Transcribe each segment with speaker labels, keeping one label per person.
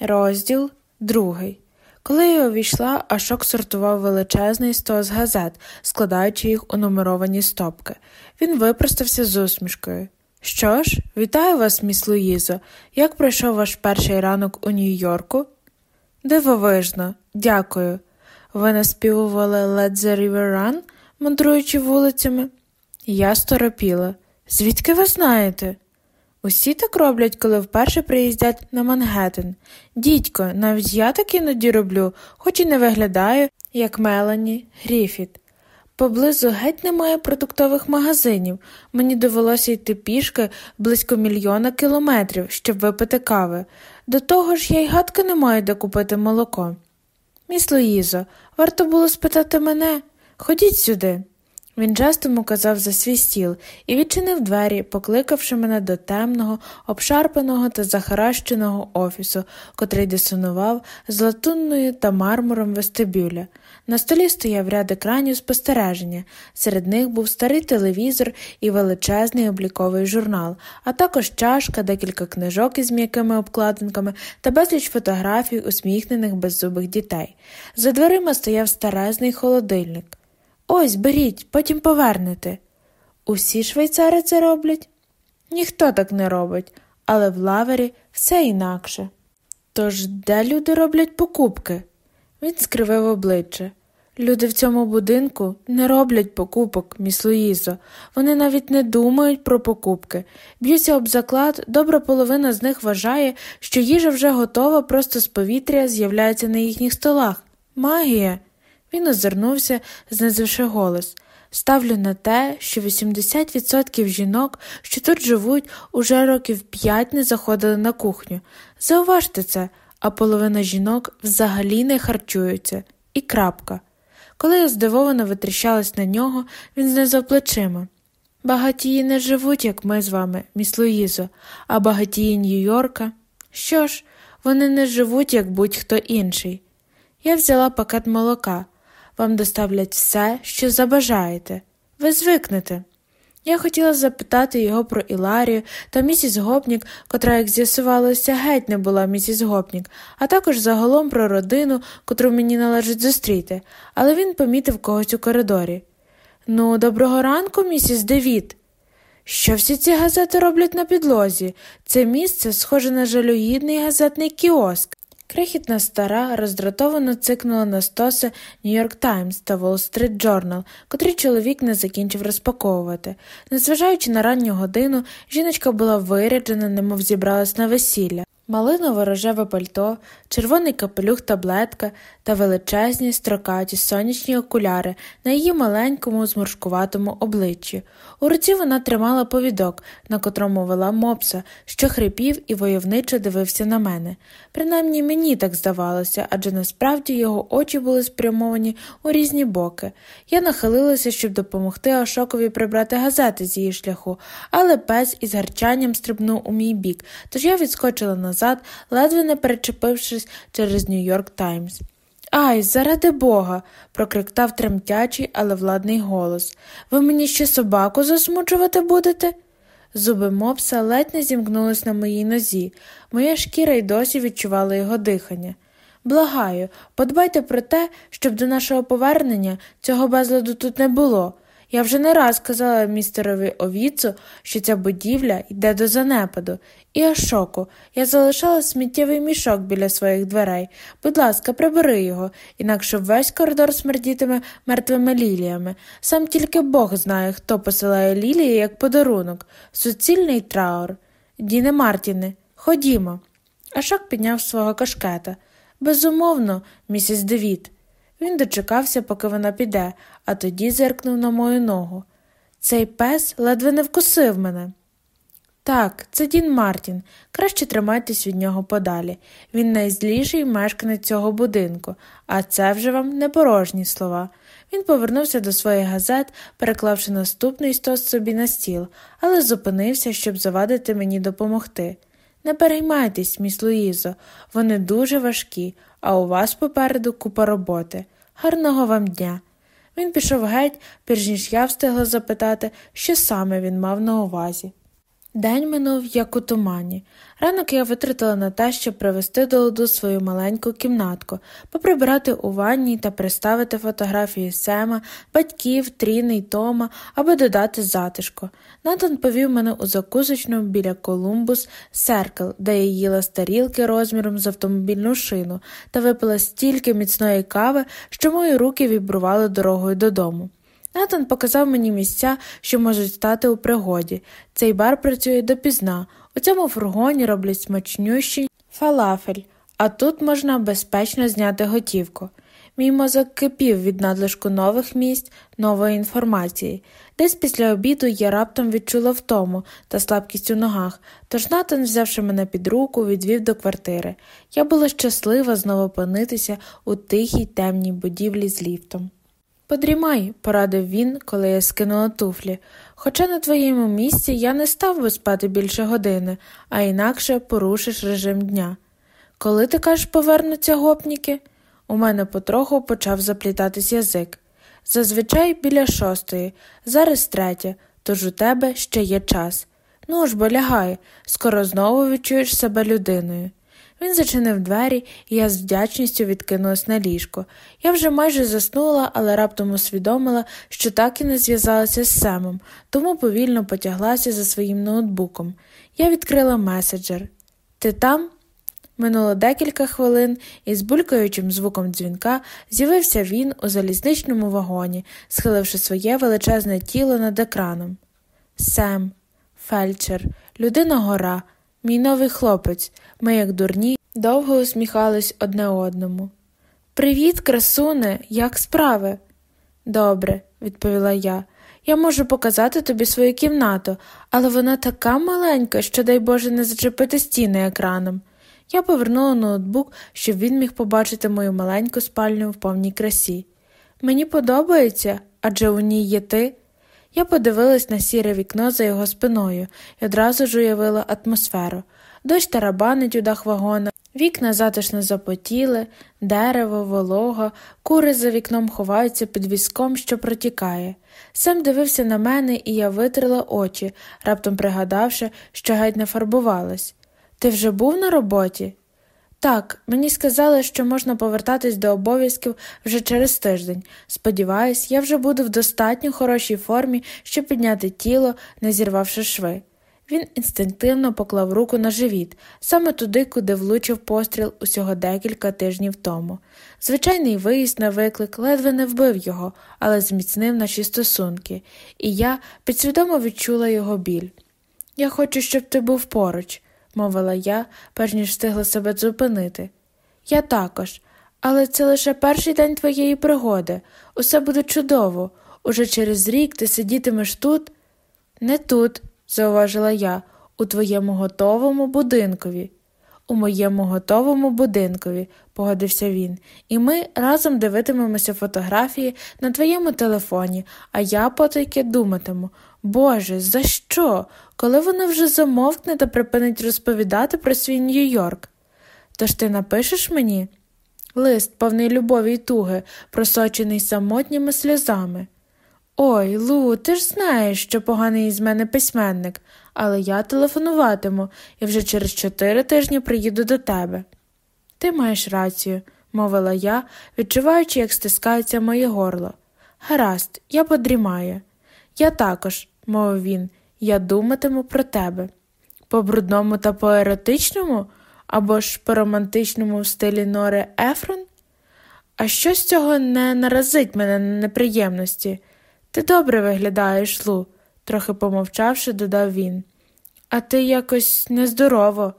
Speaker 1: Розділ другий. Коли я увійшла, Ашок сортував величезний стос газет, складаючи їх у нумеровані стопки. Він випростався з усмішкою. Що ж, вітаю вас, міс Луїзо. Як пройшов ваш перший ранок у Нью-Йорку? Дивовижно, дякую. Ви наспівували Let the River Run, мандруючи вулицями? Я сторопіла. Звідки ви знаєте? Усі так роблять, коли вперше приїздять на Мангеттен. Дідько, навіть я так іноді роблю, хоч і не виглядаю, як Мелані Гріфіт. Поблизу геть немає продуктових магазинів. Мені довелося йти пішки близько мільйона кілометрів, щоб випити кави. До того ж, я й гадки не маю де купити молоко. Міс Луїзо, варто було спитати мене. Ходіть сюди. Він жестом указав за свій стіл і відчинив двері, покликавши мене до темного, обшарпаного та захаращеного офісу, котрий дисонував з латунною та мармуром вестибюля. На столі стояв ряд екранів спостереження, серед них був старий телевізор і величезний обліковий журнал, а також чашка, декілька книжок із м'якими обкладинками та безліч фотографій усміхнених беззубих дітей. За дверима стояв старезний холодильник. Ось беріть, потім повернете. Усі швейцари це роблять? Ніхто так не робить, але в лавері все інакше. Тож де люди роблять покупки? Він скривив обличчя. Люди в цьому будинку не роблять покупок, міс Луїзо. Вони навіть не думають про покупки. Б'юся об заклад, добра половина з них вважає, що їжа вже готова, просто з повітря з'являється на їхніх столах. Магія. Він озирнувся, знизивши голос. Ставлю на те, що 80% жінок, що тут живуть, уже років п'ять не заходили на кухню. Зауважте це, а половина жінок взагалі не харчуються. І крапка. Коли я здивовано витріщалась на нього, він знизав плечима. Багатії не живуть, як ми з вами, міс Луїзо, а багатії Нью-Йорка. Що ж, вони не живуть, як будь-хто інший. Я взяла пакет молока. Вам доставлять все, що забажаєте. Ви звикнете. Я хотіла запитати його про Іларію та місіс Гопнік, котра, як з'ясувалося, геть не була місіс Гопнік, а також загалом про родину, котру мені належить зустріти, але він помітив когось у коридорі. Ну, доброго ранку, місіс Девід. Що всі ці газети роблять на підлозі? Це місце схоже на жалюгідний газетний кіоск. Крихітна стара роздратовано цикнула на стоси Нью-Йорк Таймс та Wall Street Journal, котрі чоловік не закінчив розпаковувати. Незважаючи на ранню годину, жіночка була виряджена, немов зібралась на весілля. Малиново рожеве пальто, червоний капелюх таблетка та величезні строкаті сонячні окуляри на її маленькому зморшкуватому обличчі. У руці вона тримала повідок, на котрому вела мопса, що хрипів і войовничо дивився на мене. Принаймні мені так здавалося, адже насправді його очі були спрямовані у різні боки. Я нахилилася, щоб допомогти Ашокові прибрати газети з її шляху, але пес із гарчанням стрибнув у мій бік, тож я відскочила назад, ледве не перечепившись через Нью-Йорк Таймс. Ай, заради бога, прокриктав тремтячий, але владний голос. Ви мені ще собаку засмучувати будете? Зуби мопса ледь не зімкнулись на моїй нозі, моя шкіра й досі відчувала його дихання. Благаю, подбайте про те, щоб до нашого повернення цього безладу тут не було. Я вже не раз казала містерові Овіцу, що ця будівля йде до занепаду, і Ашоку, я залишала сміттєвий мішок біля своїх дверей. Будь ласка, прибери його, інакше весь коридор смердітиме мертвими ліліями. Сам тільки Бог знає, хто посилає лілії як подарунок, суцільний траур. Діне Мартіне, ходімо. Ашок підняв свого кашкета. Безумовно, місіс Девід. Він дочекався, поки вона піде, а тоді зеркнув на мою ногу. Цей пес ледве не вкусив мене. Так, це Дін Мартін. Краще тримайтесь від нього подалі. Він найзліший мешканець цього будинку, а це вже вам не порожні слова. Він повернувся до своїх газет, переклавши наступний стос собі на стіл, але зупинився, щоб завадити мені допомогти. Не переймайтесь, міс Луїзо, вони дуже важкі, а у вас попереду купа роботи. Гарного вам дня. Він пішов геть, перш ніж я встигла запитати, що саме він мав на увазі. День минув, як у тумані. Ранок я витратила на те, щоб привести до ладу свою маленьку кімнатку, поприбирати у ванні та приставити фотографії Сема, батьків, Тріни й Тома, аби додати затишку. Натан повів мене у закусочну біля Колумбус Серкл, де я їла з тарілки розміром з автомобільну шину та випила стільки міцної кави, що мої руки вібрували дорогою додому. Натан показав мені місця, що можуть стати у пригоді. Цей бар працює допізна. У цьому фургоні роблять смачнющий фалафель, а тут можна безпечно зняти готівку. Мій мозок кипів від надлишку нових місць, нової інформації. Десь після обіду я раптом відчула втому та слабкість у ногах, тож Натан, взявши мене під руку, відвів до квартири. Я була щаслива знову опинитися у тихій темній будівлі з ліфтом. Подрімай, порадив він, коли я скинула туфлі. Хоча на твоєму місці я не став би спати більше години, а інакше порушиш режим дня. Коли ти кажеш повернуться гопніки? У мене потроху почав заплітатись язик. Зазвичай біля шостої, зараз третя, тож у тебе ще є час. Ну ж бо лягай, скоро знову відчуєш себе людиною. Він зачинив двері, і я з вдячністю відкинулась на ліжко. Я вже майже заснула, але раптом усвідомила, що так і не зв'язалася з Семом, тому повільно потяглася за своїм ноутбуком. Я відкрила меседжер. Ти там? Минуло декілька хвилин, і з булькаючим звуком дзвінка з'явився він у залізничному вагоні, схиливши своє величезне тіло над екраном. Сем, фельдшер, людина гора. Мій новий хлопець, ми, як дурні, довго усміхались одне одному. Привіт, красуне, як справи? Добре, відповіла я. Я можу показати тобі свою кімнату, але вона така маленька, що, дай Боже, не зачепити стіни екраном. Я повернула ноутбук, щоб він міг побачити мою маленьку спальню в повній красі. Мені подобається, адже у ній є ти. Я подивилась на сіре вікно за його спиною і одразу ж уявила атмосферу. Дощ тарабанить у дах вагона, вікна затишно запотіли, дерево, волога, кури за вікном ховаються під візком, що протікає. Сем дивився на мене, і я витрила очі, раптом пригадавши, що геть не фарбувалась. Ти вже був на роботі? Так, мені сказали, що можна повертатись до обов'язків вже через тиждень. Сподіваюсь, я вже буду в достатньо хорошій формі, щоб підняти тіло, не зірвавши шви. Він інстинктивно поклав руку на живіт, саме туди, куди влучив постріл усього декілька тижнів тому. Звичайний виїзд на виклик ледве не вбив його, але зміцнив наші стосунки, і я підсвідомо відчула його біль. Я хочу, щоб ти був поруч мовила я, перш ніж встигла себе зупинити. Я також, але це лише перший день твоєї пригоди. Усе буде чудово. Уже через рік ти сидітимеш тут? Не тут, зауважила я, у твоєму готовому будинкові. У моєму готовому будинкові, погодився він, і ми разом дивитимемося фотографії на твоєму телефоні, а я потайки думатиму Боже, за що? Коли вона вже замовкне та припинить розповідати про свій Нью-Йорк? Тож ти напишеш мені? Лист, повний любові й туги, просочений самотніми сльозами. Ой, Лу, ти ж знаєш, що поганий із мене письменник, але я телефонуватиму і вже через чотири тижні приїду до тебе. Ти маєш рацію, мовила я, відчуваючи, як стискається моє горло. Гаразд, я подрімаю. Я також, мовив він, я думатиму про тебе. По брудному та по еротичному або ж по романтичному в стилі Нори Ефрон? А що з цього не наразить мене на неприємності? Ти добре виглядаєш, Лу, трохи помовчавши, додав він. А ти якось нездорово.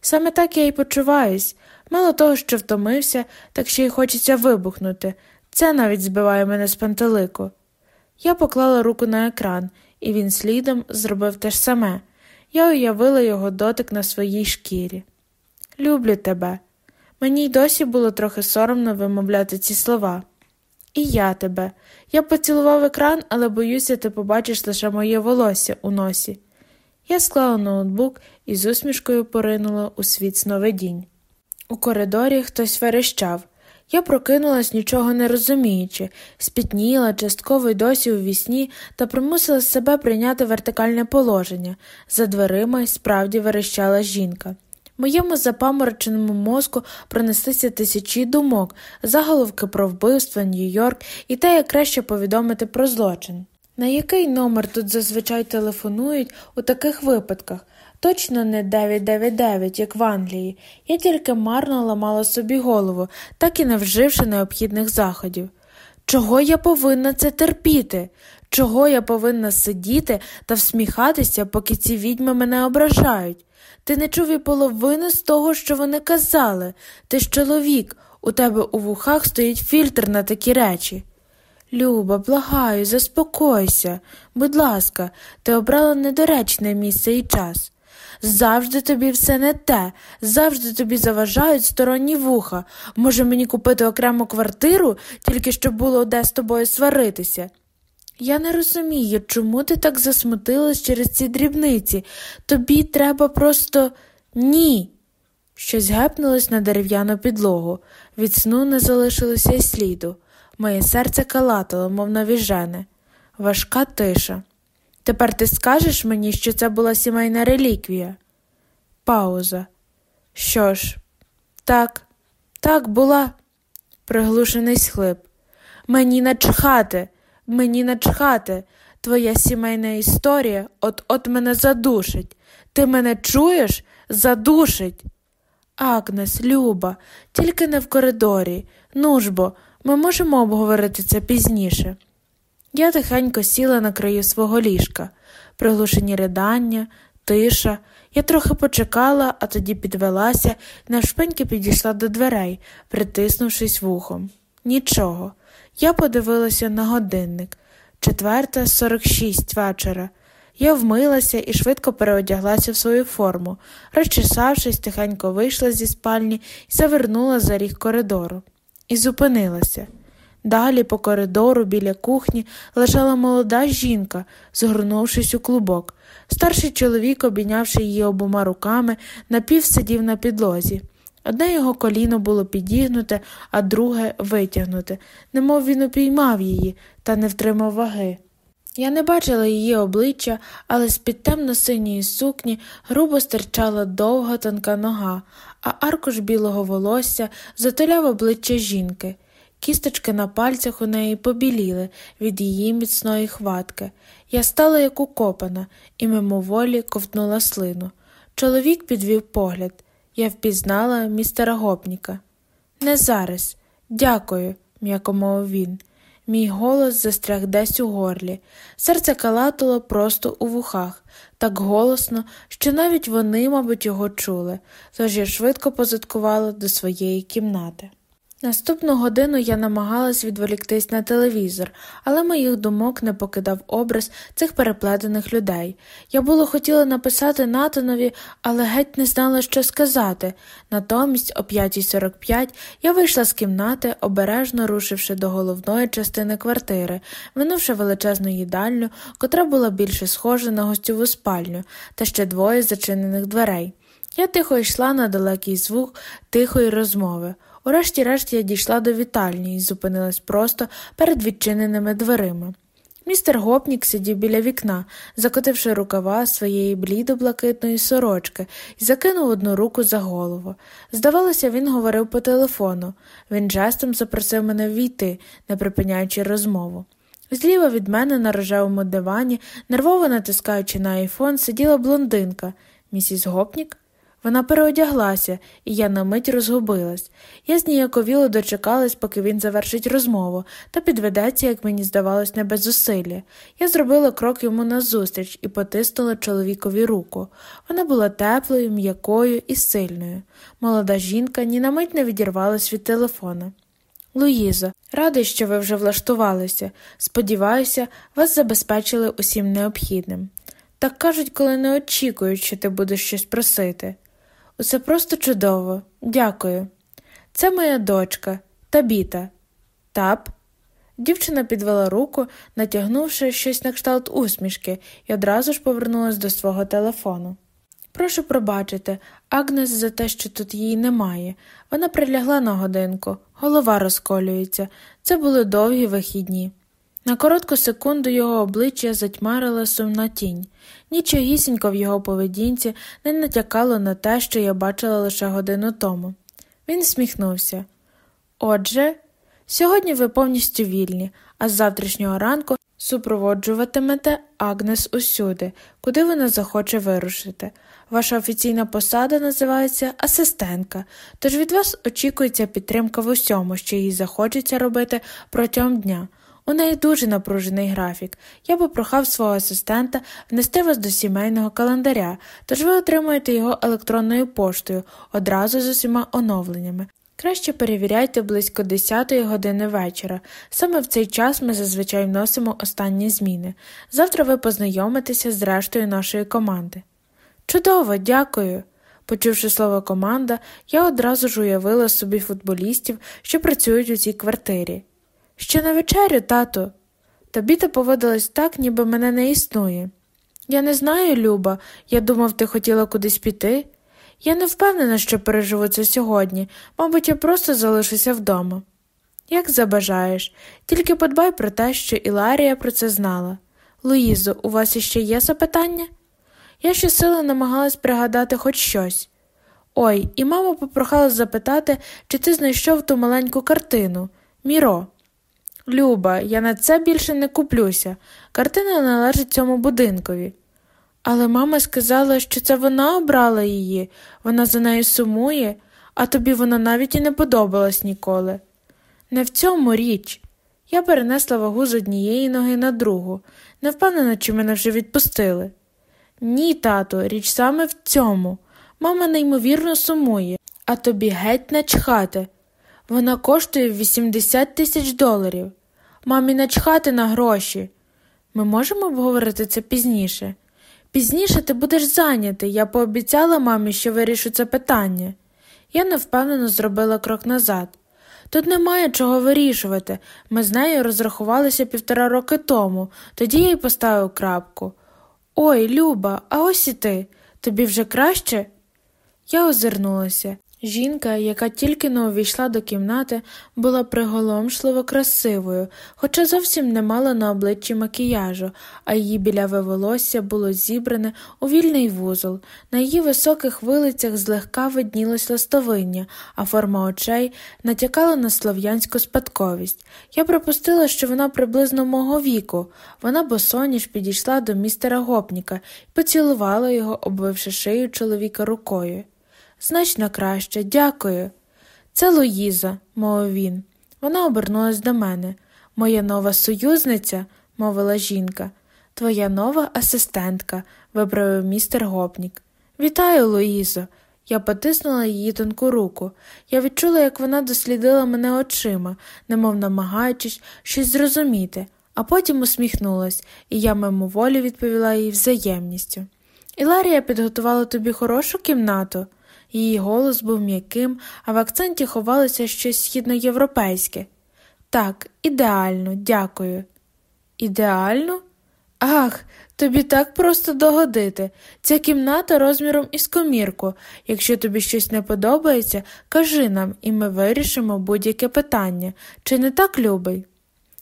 Speaker 1: Саме так я й почуваюсь. Мало того, що втомився, так ще й хочеться вибухнути. Це навіть збиває мене з пантелику. Я поклала руку на екран, і він слідом зробив те ж саме. Я уявила його дотик на своїй шкірі. Люблю тебе. Мені й досі було трохи соромно вимовляти ці слова. І я тебе. Я поцілував екран, але боюся, ти побачиш лише моє волосся у носі. Я склала ноутбук і з усмішкою поринула у світ сновидінь. У коридорі хтось верещав. Я прокинулась, нічого не розуміючи, спітніла, частково й досі у вісні та примусила себе прийняти вертикальне положення. За дверима й справді верещала жінка. Моєму запамороченому мозку пронеслися тисячі думок, заголовки про вбивство, Нью-Йорк і те, як краще повідомити про злочин. На який номер тут зазвичай телефонують у таких випадках? Точно не 999, як в Англії. Я тільки марно ламала собі голову, так і не вживши необхідних заходів. Чого я повинна це терпіти? Чого я повинна сидіти та всміхатися, поки ці відьми мене ображають? Ти не чув і половини з того, що вони казали. Ти ж чоловік, у тебе у вухах стоїть фільтр на такі речі. Люба, благаю, заспокойся. Будь ласка, ти обрала недоречне місце і час. Завжди тобі все не те, завжди тобі заважають сторонні вуха. Може, мені купити окрему квартиру, тільки щоб було де з тобою сваритися. Я не розумію, чому ти так засмутилась через ці дрібниці. Тобі треба просто ні. Щось гепнулось на дерев'яну підлогу. Від сну не залишилося й сліду. Моє серце калатало, мов навіжене. Важка тиша. Тепер ти скажеш мені, що це була сімейна реліквія? Пауза. Що ж, так, так була, приглушений схлип. Мені начхати, мені начхати. Твоя сімейна історія от от мене задушить. Ти мене чуєш? Задушить. Агнес, Люба, тільки не в коридорі. Ну ж бо, ми можемо обговорити це пізніше. Я тихенько сіла на краю свого ліжка, приглушені ридання, тиша. Я трохи почекала, а тоді підвелася і навшпиньки підійшла до дверей, притиснувшись вухом. Нічого. Я подивилася на годинник четверта сорок шість вечора. Я вмилася і швидко переодяглася в свою форму, розчесавшись, тихенько вийшла зі спальні і завернула за ріг коридору. І зупинилася. Далі по коридору біля кухні лежала молода жінка, згорнувшись у клубок. Старший чоловік, обійнявши її обома руками, напів сидів на підлозі. Одне його коліно було підігнуте, а друге витягнуте, немов він упіймав її та не втримав ваги. Я не бачила її обличчя, але з під темно-синьої сукні грубо стирчала довга тонка нога, а аркуш білого волосся затуляв обличчя жінки. Кісточки на пальцях у неї побіліли від її міцної хватки. Я стала як укопана і мимоволі ковтнула слину. Чоловік підвів погляд. Я впізнала містера гопніка. Не зараз. Дякую, м'яко мовив він. Мій голос застряг десь у горлі. Серце калатало просто у вухах, так голосно, що навіть вони, мабуть, його чули, тож я швидко позадкувала до своєї кімнати. Наступну годину я намагалась відволіктись на телевізор, але моїх думок не покидав образ цих переплетених людей. Я було хотіла написати Натанові, але геть не знала, що сказати. Натомість, о 5.45 я вийшла з кімнати, обережно рушивши до головної частини квартири, минувши величезну їдальню, котра була більше схожа на гостьову спальню, та ще двоє зачинених дверей. Я тихо йшла на далекий звук тихої розмови. Урешті-решт я дійшла до вітальні і зупинилась просто перед відчиненими дверима. Містер гопнік сидів біля вікна, закотивши рукава своєї блідо-блакитної сорочки і закинув одну руку за голову. Здавалося, він говорив по телефону. Він жестом запросив мене ввійти, не припиняючи розмову. Зліва від мене на рожевому дивані, нервово натискаючи на айфон, сиділа блондинка. Місіс Гопнік? Вона переодяглася, і я на мить розгубилась. Я зніяковіло дочекалась, поки він завершить розмову, та підведеться, як мені здавалось, не без зусилля. Я зробила крок йому назустріч і потиснула чоловікові руку. Вона була теплою, м'якою і сильною. Молода жінка ні на мить не відірвалась від телефона. Луїзо, радий, що ви вже влаштувалися. Сподіваюся, вас забезпечили усім необхідним. Так кажуть, коли не очікують, що ти будеш щось просити. Усе просто чудово. Дякую. Це моя дочка, табіта. Тап. Дівчина підвела руку, натягнувши щось на кшталт усмішки, і одразу ж повернулась до свого телефону. Прошу пробачити, Агнес за те, що тут її немає. Вона прилягла на годинку, голова розколюється. Це були довгі вихідні. На коротку секунду його обличчя затьмарила сумна тінь. Нічогісінько в його поведінці не натякало на те, що я бачила лише годину тому. Він сміхнувся. Отже, сьогодні ви повністю вільні, а з завтрашнього ранку супроводжуватимете Агнес усюди, куди вона захоче вирушити. Ваша офіційна посада називається асистентка, тож від вас очікується підтримка в усьому, що їй захочеться робити протягом дня. У неї дуже напружений графік. Я попрохав свого асистента внести вас до сімейного календаря, тож ви отримуєте його електронною поштою одразу з усіма оновленнями. Краще перевіряйте близько 10 години вечора. Саме в цей час ми зазвичай вносимо останні зміни. Завтра ви познайомитеся з рештою нашої команди. Чудово, дякую. Почувши слово команда, я одразу ж уявила собі футболістів, що працюють у цій квартирі. Ще на вечерю, тату. Табіта поводилась так, ніби мене не існує. Я не знаю, Люба, я думав, ти хотіла кудись піти. Я не впевнена, що переживу це сьогодні, мабуть, я просто залишуся вдома. Як забажаєш, тільки подбай про те, що Іларія про це знала. Луїзо, у вас іще є запитання? Я щосили намагалась пригадати хоч щось. Ой, і мама попрохала запитати, чи ти знайшов ту маленьку картину. Міро. Люба, я на це більше не куплюся. Картина належить цьому будинкові. Але мама сказала, що це вона обрала її, вона за нею сумує, а тобі вона навіть і не подобалась ніколи. Не в цьому річ. Я перенесла вагу з однієї ноги на другу, не впевнена, чи мене вже відпустили. Ні, тато, річ саме в цьому. Мама неймовірно сумує, а тобі геть начхати. Вона коштує 80 тисяч доларів. Мамі начхати на гроші. Ми можемо обговорити це пізніше. Пізніше ти будеш зайнятий, я пообіцяла мамі, що вирішу це питання. Я невпевнено зробила крок назад. Тут немає чого вирішувати. Ми з нею розрахувалися півтора роки тому, тоді я й поставив крапку. Ой, Люба, а ось і ти. Тобі вже краще? Я озирнулася. Жінка, яка тільки не увійшла до кімнати, була приголомшливо красивою, хоча зовсім не мала на обличчі макіяжу, а її біляве волосся було зібране у вільний вузол. На її високих вилицях злегка виднілось ластовиння, а форма очей натякала на слов'янську спадковість. Я припустила, що вона приблизно мого віку. Вона босоніж підійшла до містера гопніка і поцілувала його, обвивши шию чоловіка рукою. Значно краще, дякую. Це Луїза, мовив він. Вона обернулась до мене. Моя нова союзниця, мовила жінка, твоя нова асистентка, виправив містер гопнік. Вітаю, Луїзо. Я потиснула її тонку руку. Я відчула, як вона дослідила мене очима, немов намагаючись щось зрозуміти, а потім усміхнулась, і я мимоволі відповіла їй взаємністю. Іларія підготувала тобі хорошу кімнату. Її голос був м'яким, а в акценті ховалося щось східноєвропейське. Так, ідеально, дякую. Ідеально? Ах, тобі так просто догодити. Ця кімната розміром із комірку. Якщо тобі щось не подобається, кажи нам, і ми вирішимо будь-яке питання. Чи не так, любий?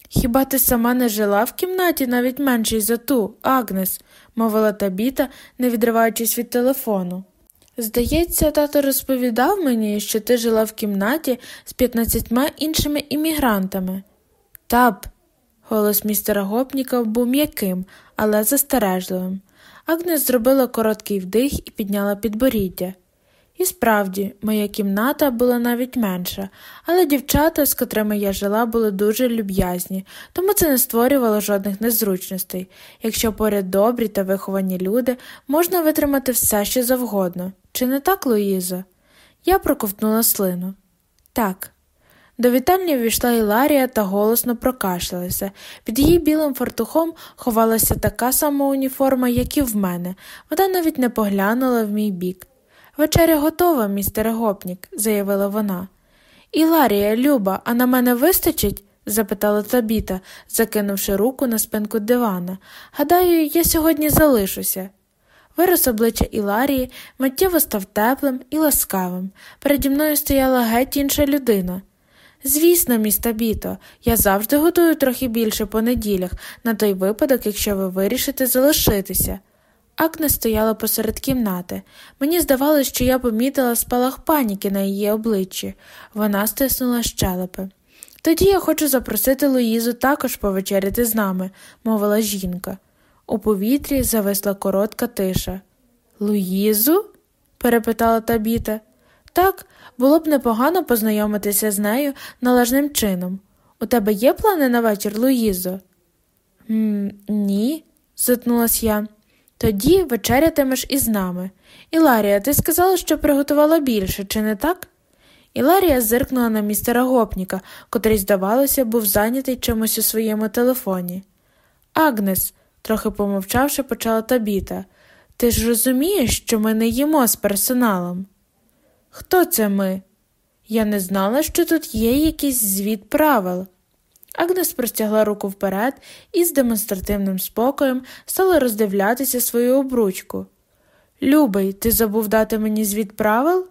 Speaker 1: Хіба ти сама не жила в кімнаті навіть меншій за ту, Агнес, мовила табіта, не відриваючись від телефону. Здається, тато розповідав мені, що ти жила в кімнаті з 15 іншими іммігрантами. Таб. Голос містера гопніка був м'яким, але застережливим. Агнес зробила короткий вдих і підняла підборіддя. І справді, моя кімната була навіть менша, але дівчата, з котрими я жила, були дуже люб'язні, тому це не створювало жодних незручностей. Якщо поряд добрі та виховані люди, можна витримати все, що завгодно. Чи не так, Луїзо? Я проковтнула слину. Так. До вітальні ввійшла Іларія та голосно прокашлялася. Під її білим фартухом ховалася така сама уніформа, як і в мене. Вона навіть не поглянула в мій бік. Вечеря готова, містере гопнік, заявила вона. Іларія, Люба, а на мене вистачить? запитала табіта, закинувши руку на спинку дивана. Гадаю, я сьогодні залишуся. Вирос обличчя Іларії миттєво став теплим і ласкавим. Переді мною стояла геть інша людина. Звісно, міста Біто, я завжди готую трохи більше по неділях, на той випадок, якщо ви вирішите залишитися. Акне стояла посеред кімнати. Мені здавалося, що я помітила спалах паніки на її обличчі. Вона стиснула щелепи. Тоді я хочу запросити Луїзу також повечеряти з нами, мовила жінка. У повітрі зависла коротка тиша. Луїзу? перепитала табіта. Так, було б непогано познайомитися з нею належним чином. У тебе є плани на вечір, Луїзо? «М ні, затнулась я. Тоді вечерятимеш із нами. Іларія, ти сказала, що приготувала більше, чи не так? Іларія зиркнула на містера гопніка, котрий, здавалося, був зайнятий чимось у своєму телефоні. Агнес, трохи помовчавши, почала табіта. Ти ж розумієш, що ми не їмо з персоналом? Хто це ми? Я не знала, що тут є якийсь звіт правил. Агнес простягла руку вперед і з демонстративним спокоєм стала роздивлятися свою обручку. Любий, ти забув дати мені звіт правил?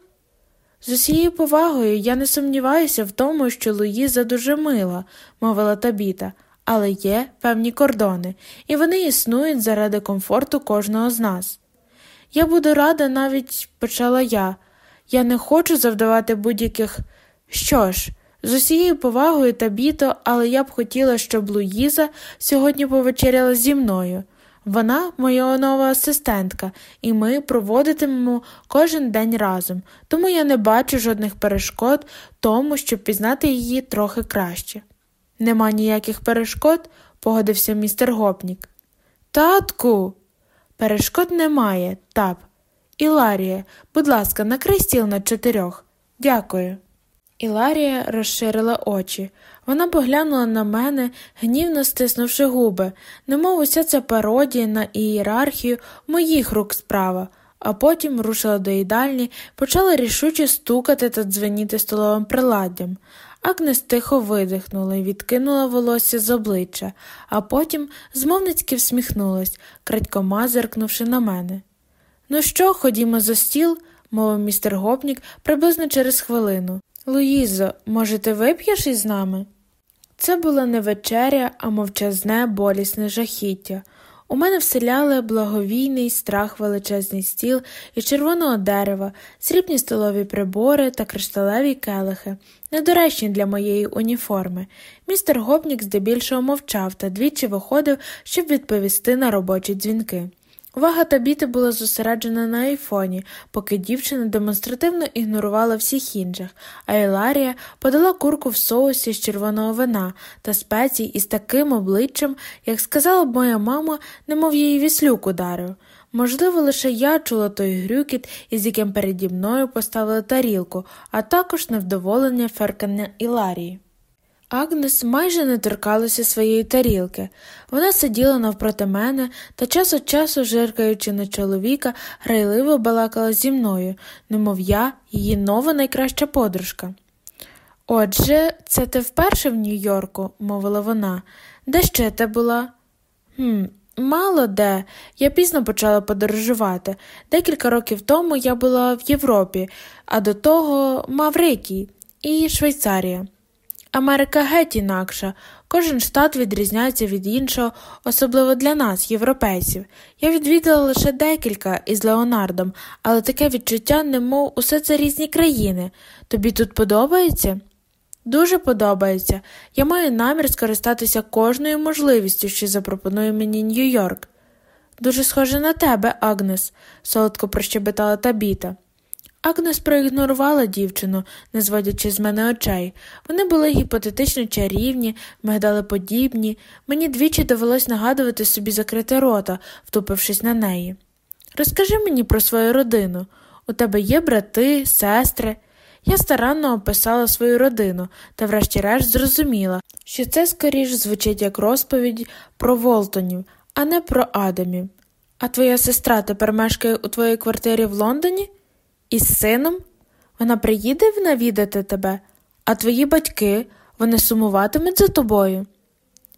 Speaker 1: З усією повагою я не сумніваюся в тому, що Луїза дуже мила, мовила табіта, але є певні кордони, і вони існують заради комфорту кожного з нас. Я буду рада навіть, почала я, я не хочу завдавати будь-яких. Що ж, з усією повагою табіто, але я б хотіла, щоб Луїза сьогодні повечеряла зі мною. Вона моя нова асистентка, і ми проводитимемо кожен день разом, тому я не бачу жодних перешкод тому, щоб пізнати її трохи краще. Нема ніяких перешкод, погодився містер Гопнік. Татку, перешкод немає, тап. Іларія, будь ласка, накрий стіл на чотирьох. Дякую. Іларія розширила очі. Вона поглянула на мене, гнівно стиснувши губи, немов уся ця пародія на ієрархію моїх рук справа, а потім рушила до їдальні, почала рішуче стукати та дзвеніти столовим приладдям. Агнес тихо видихнула і відкинула волосся з обличчя, а потім змовницьки всміхнулась, крадькома зиркнувши на мене. Ну що, ходімо за стіл, мовив містер Гопнік приблизно через хвилину. Луїзо, може, ти вип'єш із нами? Це була не вечеря, а мовчазне, болісне жахіття. У мене вселяли благовійний страх величезний стіл із червоного дерева, срібні столові прибори та кришталеві келихи, недоречні для моєї уніформи. Містер Гопнік здебільшого мовчав та двічі виходив, щоб відповісти на робочі дзвінки. Увага табіти була зосереджена на айфоні, поки дівчина демонстративно ігнорувала всіх інших, а Еларія подала курку в соусі з червоного вина та спецій із таким обличчям, як сказала б моя мама, немов її віслюк ударив. Можливо, лише я чула той грюкіт, із яким переді мною поставили тарілку, а також невдоволення феркання Іларії. Агнес майже не торкалася своєї тарілки. Вона сиділа навпроти мене та час від часу, жиркаючи на чоловіка, грайливо балакала зі мною, немов я, її нова найкраща подружка. Отже, це ти вперше в Нью-Йорку, мовила вона. Де ще ти була? «Хм, Мало де. Я пізно почала подорожувати. Декілька років тому я була в Європі, а до того Маврикій і Швейцарія. Америка геть інакша, кожен штат відрізняється від іншого, особливо для нас, європейців. Я відвідала лише декілька із Леонардом, але таке відчуття, немов усе це різні країни. Тобі тут подобається? Дуже подобається. Я маю намір скористатися кожною можливістю, що запропонує мені Нью-Йорк. Дуже схоже на тебе, Агнес, солодко прощебетала табіта. Агнес проігнорувала дівчину, не зводячи з мене очей. Вони були гіпотетично чарівні, мигдалеподібні. Мені двічі довелось нагадувати собі закрити рота, втупившись на неї. Розкажи мені про свою родину. У тебе є брати, сестри. Я старанно описала свою родину та, врешті-решт, зрозуміла, що це скоріш звучить як розповідь про Волтонів, а не про Адамів. А твоя сестра тепер мешкає у твоїй квартирі в Лондоні? Із сином? Вона приїде навідати тебе, а твої батьки вони сумуватимуть за тобою.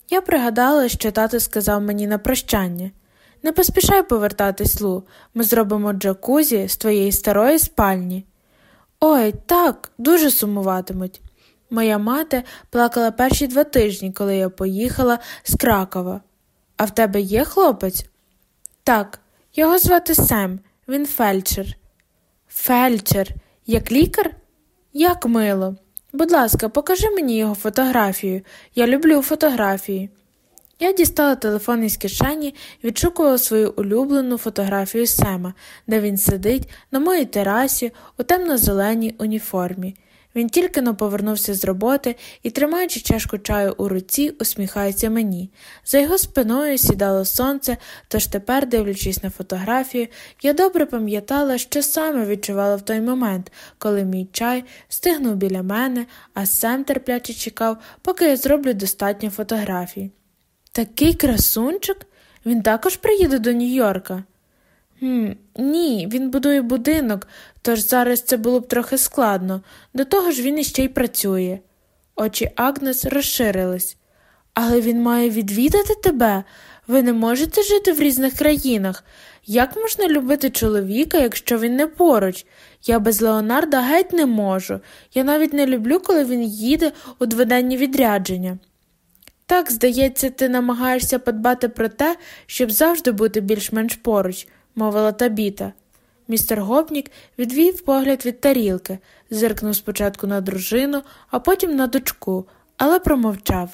Speaker 1: Я пригадала, що тато сказав мені на прощання Не поспішай повертатись, Лу, ми зробимо джакузі з твоєї старої спальні. Ой, так, дуже сумуватимуть. Моя мати плакала перші два тижні, коли я поїхала з Кракова. А в тебе є хлопець? Так, його звати Сем, він фельдшер. Фельдшер, як лікар? Як мило. Будь ласка, покажи мені його фотографію. Я люблю фотографії. Я дістала телефон із кишені відшукувала свою улюблену фотографію Сема, де він сидить на моїй терасі у темно-зеленій уніформі. Він тільки но повернувся з роботи і, тримаючи чашку чаю у руці, усміхається мені. За його спиною сідало сонце, тож тепер, дивлячись на фотографію, я добре пам'ятала, що саме відчувала в той момент, коли мій чай стигнув біля мене, а Сем терпляче чекав, поки я зроблю достатньо фотографій. Такий красунчик? Він також приїде до Нью-Йорка? «Хм, Ні, він будує будинок, тож зараз це було б трохи складно, до того ж він іще й працює. Очі Агнес розширились. Але він має відвідати тебе. Ви не можете жити в різних країнах. Як можна любити чоловіка, якщо він не поруч? Я без Леонарда геть не можу. Я навіть не люблю, коли він їде у дводенні відрядження. Так, здається, ти намагаєшся подбати про те, щоб завжди бути більш-менш поруч, мовила табіта. Містер Гопнік відвів погляд від тарілки, зиркнув спочатку на дружину, а потім на дочку, але промовчав.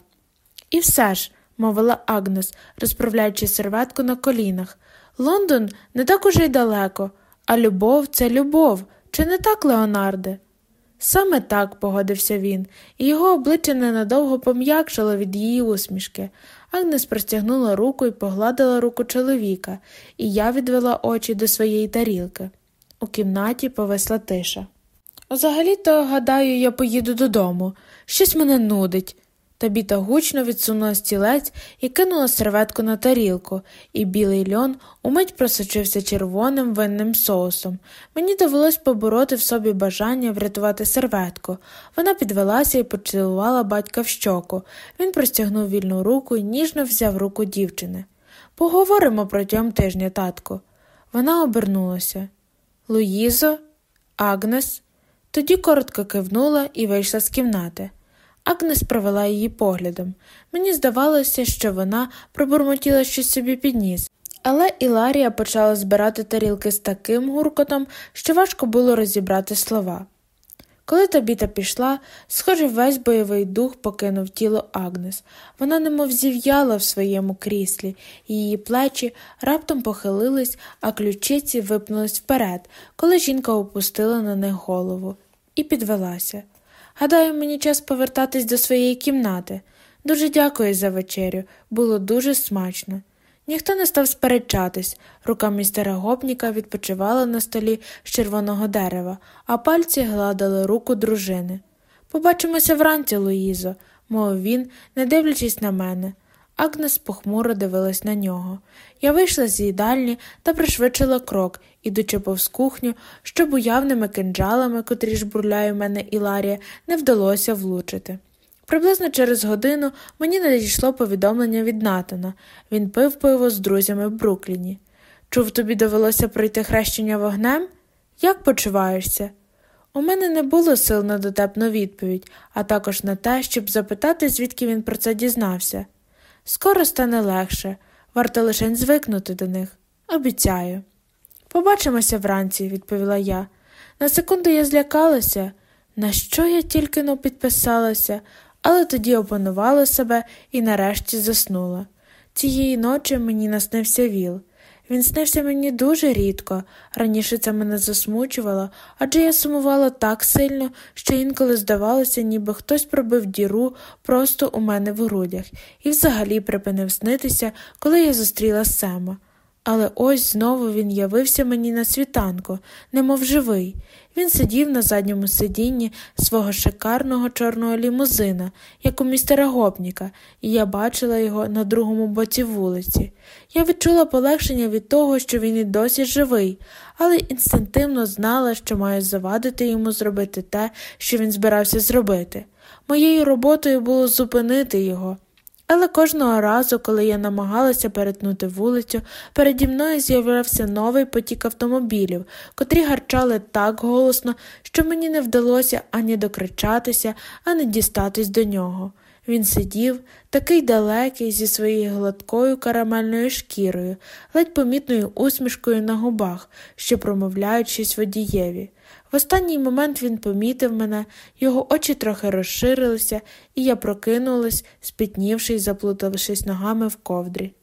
Speaker 1: І все ж, мовила Агнес, розправляючи серветку на колінах, Лондон не так уже й далеко, а любов це любов, чи не так, Леонарде? Саме так, погодився він, і його обличчя ненадовго пом'якшило від її усмішки. Агнес простягнула руку і погладила руку чоловіка, і я відвела очі до своєї тарілки. У кімнаті повесла тиша. Взагалі то, гадаю, я поїду додому. Щось мене нудить. Табіта гучно відсунула стілець і кинула серветку на тарілку, і білий льон умить просочився червоним винним соусом. Мені довелось побороти в собі бажання врятувати серветку. Вона підвелася і поцілувала батька в щоку. Він простягнув вільну руку і ніжно взяв руку дівчини. Поговоримо протягом тижня, татку. Вона обернулася. Луїзо, Агнес. Тоді коротко кивнула і вийшла з кімнати. Агнес провела її поглядом. Мені здавалося, що вона пробурмотіла щось собі під ніс. Але Іларія почала збирати тарілки з таким гуркотом, що важко було розібрати слова. Коли табіта пішла, схоже, весь бойовий дух покинув тіло Агнес. Вона немов зів'яла в своєму кріслі, її плечі раптом похилились, а ключиці випнулись вперед, коли жінка опустила на них голову, і підвелася. Гадаю, мені час повертатись до своєї кімнати. Дуже дякую за вечерю, було дуже смачно. Ніхто не став сперечатись, рука містера гопніка відпочивала на столі з червоного дерева, а пальці гладили руку дружини. Побачимося вранці, Луїзо, мовив він, не дивлячись на мене. Агнес похмуро дивилась на нього. Я вийшла з їдальні та пришвидшила крок, ідучи повз кухню, щоб уявними кинджалами, котрі ж бурляє мене Іларія, не вдалося влучити. Приблизно через годину мені надійшло повідомлення від Натана він пив пиво з друзями в Брукліні. Чув, тобі довелося пройти хрещення вогнем? Як почуваєшся? У мене не було сил на дотепну відповідь, а також на те, щоб запитати, звідки він про це дізнався. Скоро стане легше, варто лише звикнути до них. Обіцяю. Побачимося вранці, відповіла я. На секунду я злякалася, на що я тільки но підписалася, але тоді опанувала себе і нарешті заснула. Цієї ночі мені наснився віл. Він снився мені дуже рідко, раніше це мене засмучувало, адже я сумувала так сильно, що інколи здавалося, ніби хтось пробив діру просто у мене в грудях і взагалі припинив снитися, коли я зустріла Сема. Але ось знову він явився мені на світанку, немов живий. Він сидів на задньому сидінні свого шикарного чорного лімузина, як у містера гопніка, і я бачила його на другому боці вулиці. Я відчула полегшення від того, що він і досі живий, але інстинктивно знала, що маю завадити йому зробити те, що він збирався зробити. Моєю роботою було зупинити його. Але кожного разу, коли я намагалася перетнути вулицю, переді мною з'явився новий потік автомобілів, котрі гарчали так голосно, що мені не вдалося ані докричатися, ані дістатись до нього. Він сидів, такий далекий, зі своєю гладкою карамельною шкірою, ледь помітною усмішкою на губах, що промовляють щось водієві. В останній момент він помітив мене, його очі трохи розширилися, і я прокинулась, спітнівши й заплутавшись ногами в ковдрі.